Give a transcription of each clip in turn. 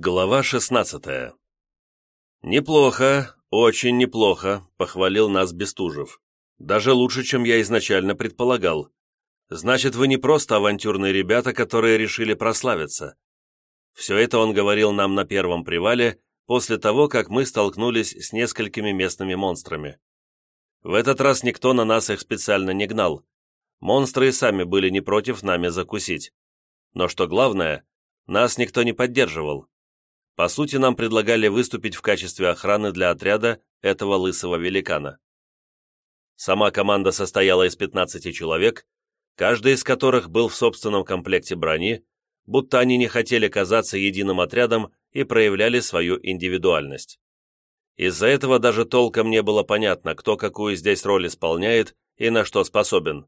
Глава 16 «Неплохо, очень неплохо», — похвалил нас Бестужев. «Даже лучше, чем я изначально предполагал. Значит, вы не просто авантюрные ребята, которые решили прославиться». Все это он говорил нам на первом привале, после того, как мы столкнулись с несколькими местными монстрами. В этот раз никто на нас их специально не гнал. Монстры и сами были не против нами закусить. Но что главное, нас никто не поддерживал. По сути, нам предлагали выступить в качестве охраны для отряда этого лысого великана. Сама команда состояла из 15 человек, каждый из которых был в собственном комплекте брони, будто они не хотели казаться единым отрядом и проявляли свою индивидуальность. Из-за этого даже толком не было понятно, кто какую здесь роль исполняет и на что способен.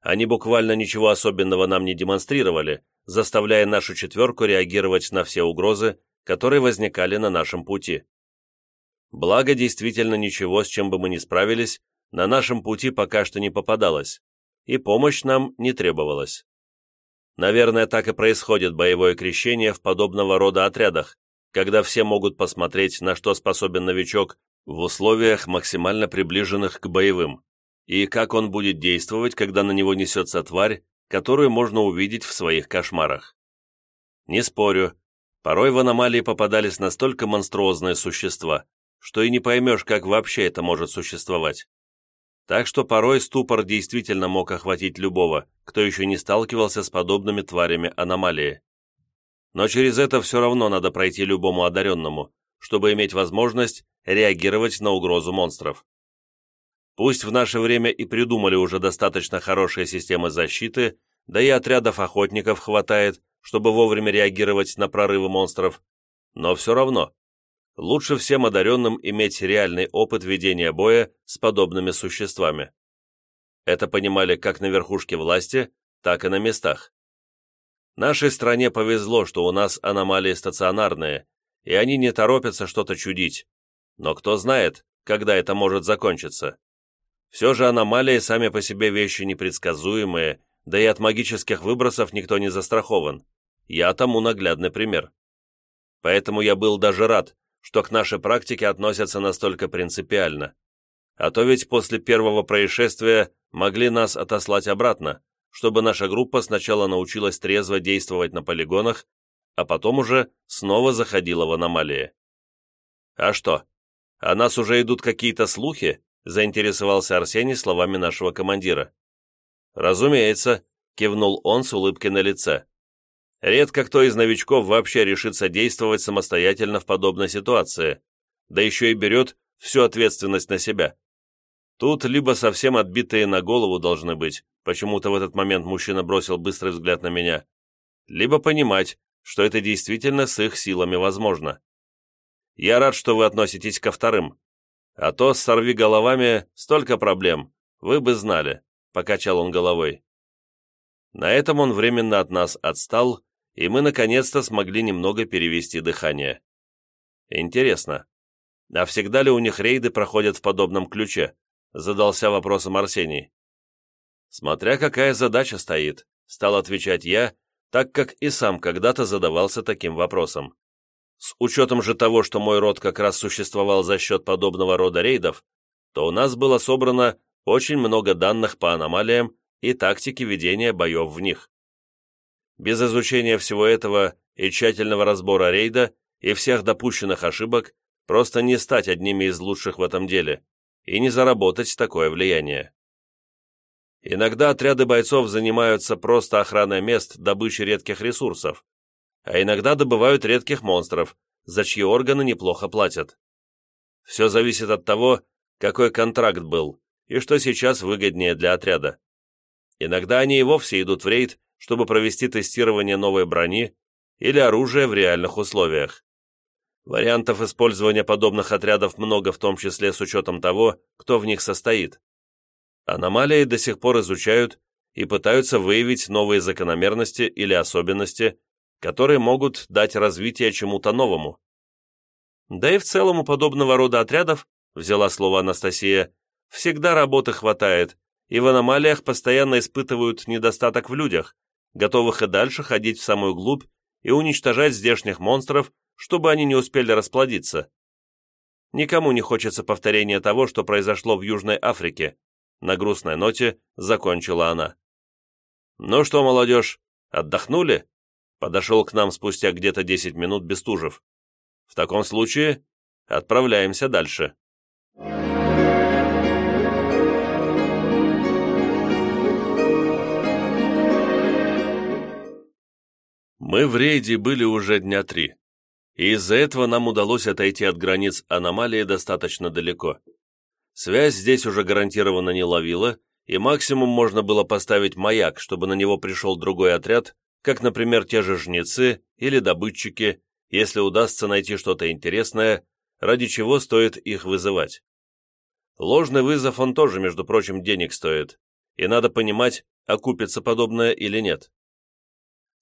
Они буквально ничего особенного нам не демонстрировали, заставляя нашу четверку реагировать на все угрозы, которые возникали на нашем пути. Благо, действительно ничего, с чем бы мы ни справились, на нашем пути пока что не попадалось, и помощь нам не требовалась. Наверное, так и происходит боевое крещение в подобного рода отрядах, когда все могут посмотреть, на что способен новичок в условиях, максимально приближенных к боевым, и как он будет действовать, когда на него несется тварь, которую можно увидеть в своих кошмарах. Не спорю, Порой в аномалии попадались настолько монструозные существа, что и не поймешь, как вообще это может существовать. Так что порой ступор действительно мог охватить любого, кто еще не сталкивался с подобными тварями аномалии. Но через это все равно надо пройти любому одаренному, чтобы иметь возможность реагировать на угрозу монстров. Пусть в наше время и придумали уже достаточно хорошие системы защиты, да и отрядов охотников хватает, чтобы вовремя реагировать на прорывы монстров, но все равно лучше всем одаренным иметь реальный опыт ведения боя с подобными существами. Это понимали как на верхушке власти, так и на местах. Нашей стране повезло, что у нас аномалии стационарные, и они не торопятся что-то чудить. Но кто знает, когда это может закончиться. Все же аномалии сами по себе вещи непредсказуемые да и от магических выбросов никто не застрахован. Я тому наглядный пример. Поэтому я был даже рад, что к нашей практике относятся настолько принципиально. А то ведь после первого происшествия могли нас отослать обратно, чтобы наша группа сначала научилась трезво действовать на полигонах, а потом уже снова заходила в аномалии. «А что, о нас уже идут какие-то слухи?» заинтересовался Арсений словами нашего командира. «Разумеется», — кивнул он с улыбкой на лице. «Редко кто из новичков вообще решится действовать самостоятельно в подобной ситуации, да еще и берет всю ответственность на себя. Тут либо совсем отбитые на голову должны быть, почему-то в этот момент мужчина бросил быстрый взгляд на меня, либо понимать, что это действительно с их силами возможно. Я рад, что вы относитесь ко вторым. А то с сорви головами столько проблем, вы бы знали. — покачал он головой. На этом он временно от нас отстал, и мы наконец-то смогли немного перевести дыхание. Интересно, а всегда ли у них рейды проходят в подобном ключе? Задался вопросом Арсений. Смотря какая задача стоит, стал отвечать я, так как и сам когда-то задавался таким вопросом. С учетом же того, что мой род как раз существовал за счет подобного рода рейдов, то у нас было собрано очень много данных по аномалиям и тактике ведения боев в них. Без изучения всего этого и тщательного разбора рейда и всех допущенных ошибок просто не стать одними из лучших в этом деле и не заработать такое влияние. Иногда отряды бойцов занимаются просто охраной мест добычи редких ресурсов, а иногда добывают редких монстров, за чьи органы неплохо платят. Все зависит от того, какой контракт был, и что сейчас выгоднее для отряда. Иногда они и вовсе идут в рейд, чтобы провести тестирование новой брони или оружия в реальных условиях. Вариантов использования подобных отрядов много, в том числе с учетом того, кто в них состоит. Аномалии до сих пор изучают и пытаются выявить новые закономерности или особенности, которые могут дать развитие чему-то новому. Да и в целом у подобного рода отрядов, взяла слово Анастасия, Всегда работы хватает, и в аномалиях постоянно испытывают недостаток в людях, готовых и дальше ходить в самую глубь и уничтожать здешних монстров, чтобы они не успели расплодиться. Никому не хочется повторения того, что произошло в Южной Африке. На грустной ноте закончила она. «Ну что, молодежь, отдохнули?» Подошел к нам спустя где-то 10 минут Бестужев. «В таком случае отправляемся дальше». Мы в рейде были уже дня три и из-за этого нам удалось отойти от границ аномалии достаточно далеко. Связь здесь уже гарантированно не ловила, и максимум можно было поставить маяк, чтобы на него пришел другой отряд, как, например, те же жнецы или добытчики, если удастся найти что-то интересное, ради чего стоит их вызывать. Ложный вызов он тоже, между прочим, денег стоит, и надо понимать, окупится подобное или нет.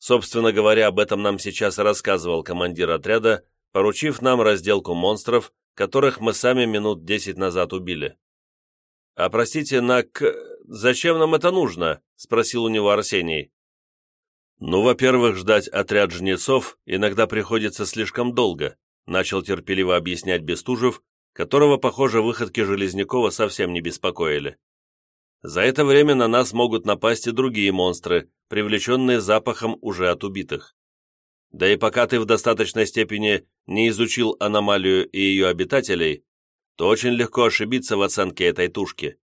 Собственно говоря, об этом нам сейчас рассказывал командир отряда, поручив нам разделку монстров, которых мы сами минут десять назад убили. «А простите, Нак, зачем нам это нужно?» — спросил у него Арсений. «Ну, во-первых, ждать отряд жнецов иногда приходится слишком долго», начал терпеливо объяснять Бестужев, которого, похоже, выходки Железнякова совсем не беспокоили. За это время на нас могут напасть и другие монстры, привлеченные запахом уже от убитых. Да и пока ты в достаточной степени не изучил аномалию и ее обитателей, то очень легко ошибиться в оценке этой тушки.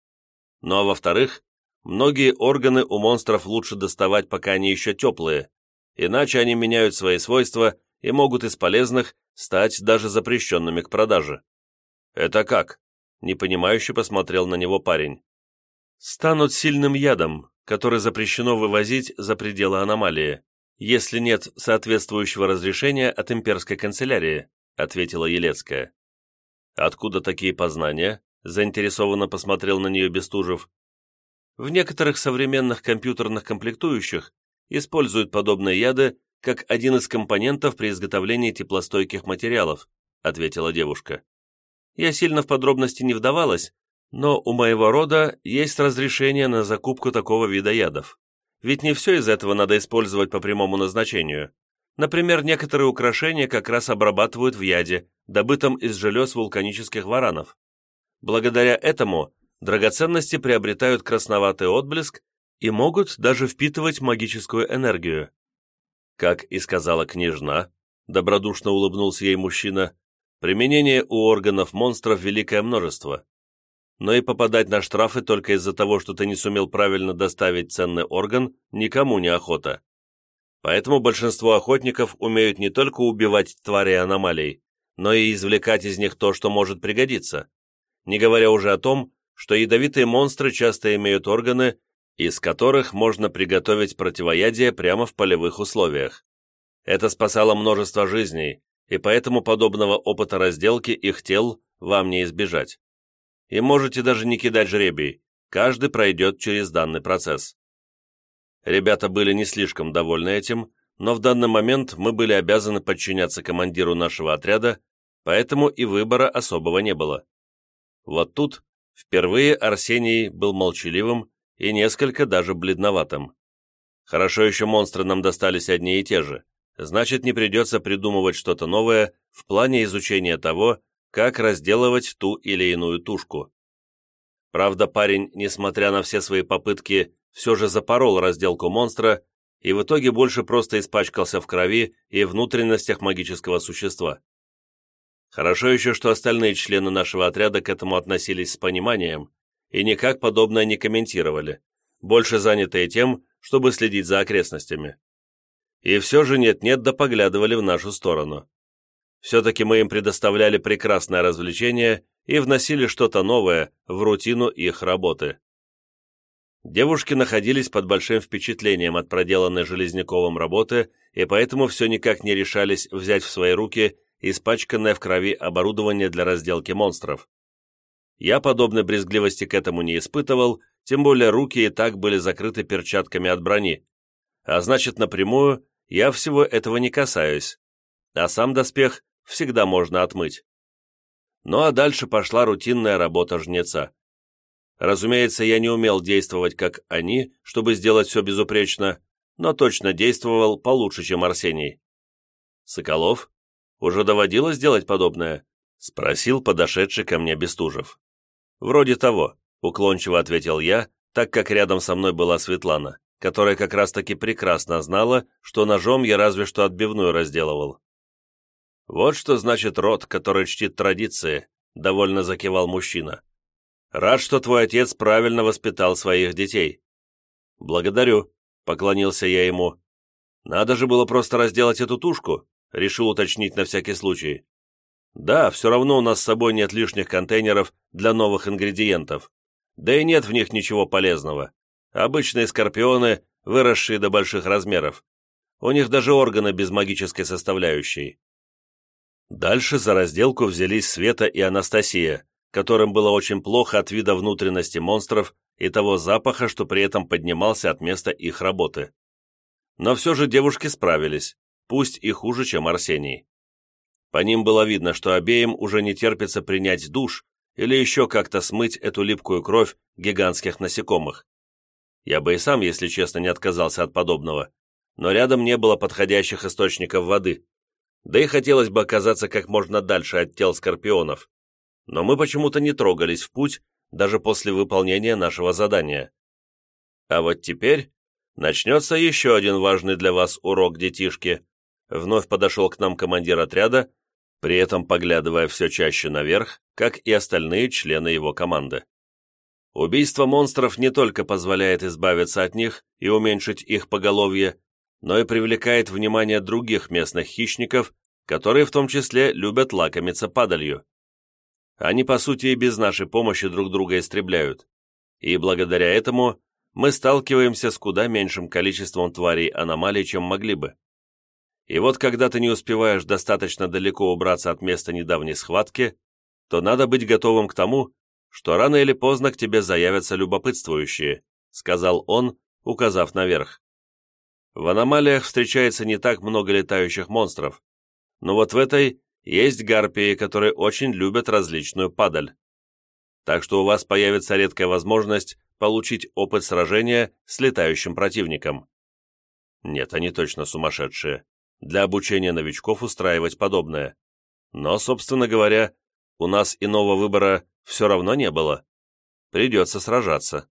Ну а во-вторых, многие органы у монстров лучше доставать, пока они еще теплые, иначе они меняют свои свойства и могут из полезных стать даже запрещенными к продаже. «Это как?» – непонимающе посмотрел на него парень. «Станут сильным ядом, который запрещено вывозить за пределы аномалии, если нет соответствующего разрешения от имперской канцелярии», ответила Елецкая. «Откуда такие познания?» заинтересованно посмотрел на нее Бестужев. «В некоторых современных компьютерных комплектующих используют подобные яды как один из компонентов при изготовлении теплостойких материалов», ответила девушка. «Я сильно в подробности не вдавалась, но у моего рода есть разрешение на закупку такого вида ядов. Ведь не все из этого надо использовать по прямому назначению. Например, некоторые украшения как раз обрабатывают в яде, добытом из желез вулканических варанов. Благодаря этому драгоценности приобретают красноватый отблеск и могут даже впитывать магическую энергию. Как и сказала княжна, добродушно улыбнулся ей мужчина, применение у органов монстров великое множество но и попадать на штрафы только из-за того, что ты не сумел правильно доставить ценный орган, никому не охота. Поэтому большинство охотников умеют не только убивать твари аномалий, но и извлекать из них то, что может пригодиться. Не говоря уже о том, что ядовитые монстры часто имеют органы, из которых можно приготовить противоядие прямо в полевых условиях. Это спасало множество жизней, и поэтому подобного опыта разделки их тел вам не избежать и можете даже не кидать жребий, каждый пройдет через данный процесс. Ребята были не слишком довольны этим, но в данный момент мы были обязаны подчиняться командиру нашего отряда, поэтому и выбора особого не было. Вот тут впервые Арсений был молчаливым и несколько даже бледноватым. Хорошо еще монстры нам достались одни и те же, значит не придется придумывать что-то новое в плане изучения того, как разделывать ту или иную тушку. Правда, парень, несмотря на все свои попытки, все же запорол разделку монстра и в итоге больше просто испачкался в крови и внутренностях магического существа. Хорошо еще, что остальные члены нашего отряда к этому относились с пониманием и никак подобное не комментировали, больше занятые тем, чтобы следить за окрестностями. И все же нет-нет да поглядывали в нашу сторону. Все-таки мы им предоставляли прекрасное развлечение и вносили что-то новое в рутину их работы. Девушки находились под большим впечатлением от проделанной Железняковым работы и поэтому все никак не решались взять в свои руки испачканное в крови оборудование для разделки монстров. Я подобной брезгливости к этому не испытывал, тем более руки и так были закрыты перчатками от брони, а значит напрямую я всего этого не касаюсь, а сам доспех всегда можно отмыть. Ну а дальше пошла рутинная работа жнеца. Разумеется, я не умел действовать как они, чтобы сделать все безупречно, но точно действовал получше, чем Арсений. Соколов? Уже доводилось делать подобное?» — спросил подошедший ко мне Бестужев. «Вроде того», — уклончиво ответил я, так как рядом со мной была Светлана, которая как раз-таки прекрасно знала, что ножом я разве что отбивную разделывал. «Вот что значит род, который чтит традиции», — довольно закивал мужчина. «Рад, что твой отец правильно воспитал своих детей». «Благодарю», — поклонился я ему. «Надо же было просто разделать эту тушку», — решил уточнить на всякий случай. «Да, все равно у нас с собой нет лишних контейнеров для новых ингредиентов. Да и нет в них ничего полезного. Обычные скорпионы, выросшие до больших размеров. У них даже органы без магической составляющей». Дальше за разделку взялись Света и Анастасия, которым было очень плохо от вида внутренности монстров и того запаха, что при этом поднимался от места их работы. Но все же девушки справились, пусть и хуже, чем Арсений. По ним было видно, что обеим уже не терпится принять душ или еще как-то смыть эту липкую кровь гигантских насекомых. Я бы и сам, если честно, не отказался от подобного, но рядом не было подходящих источников воды, да и хотелось бы оказаться как можно дальше от тел скорпионов. Но мы почему-то не трогались в путь, даже после выполнения нашего задания. А вот теперь начнется еще один важный для вас урок, детишки. Вновь подошел к нам командир отряда, при этом поглядывая все чаще наверх, как и остальные члены его команды. Убийство монстров не только позволяет избавиться от них и уменьшить их поголовье, но и привлекает внимание других местных хищников, которые в том числе любят лакомиться падалью. Они, по сути, и без нашей помощи друг друга истребляют. И благодаря этому мы сталкиваемся с куда меньшим количеством тварей аномалий, чем могли бы. И вот когда ты не успеваешь достаточно далеко убраться от места недавней схватки, то надо быть готовым к тому, что рано или поздно к тебе заявятся любопытствующие, сказал он, указав наверх. В аномалиях встречается не так много летающих монстров, но вот в этой есть гарпии, которые очень любят различную падаль. Так что у вас появится редкая возможность получить опыт сражения с летающим противником. Нет, они точно сумасшедшие. Для обучения новичков устраивать подобное. Но, собственно говоря, у нас иного выбора все равно не было. Придется сражаться.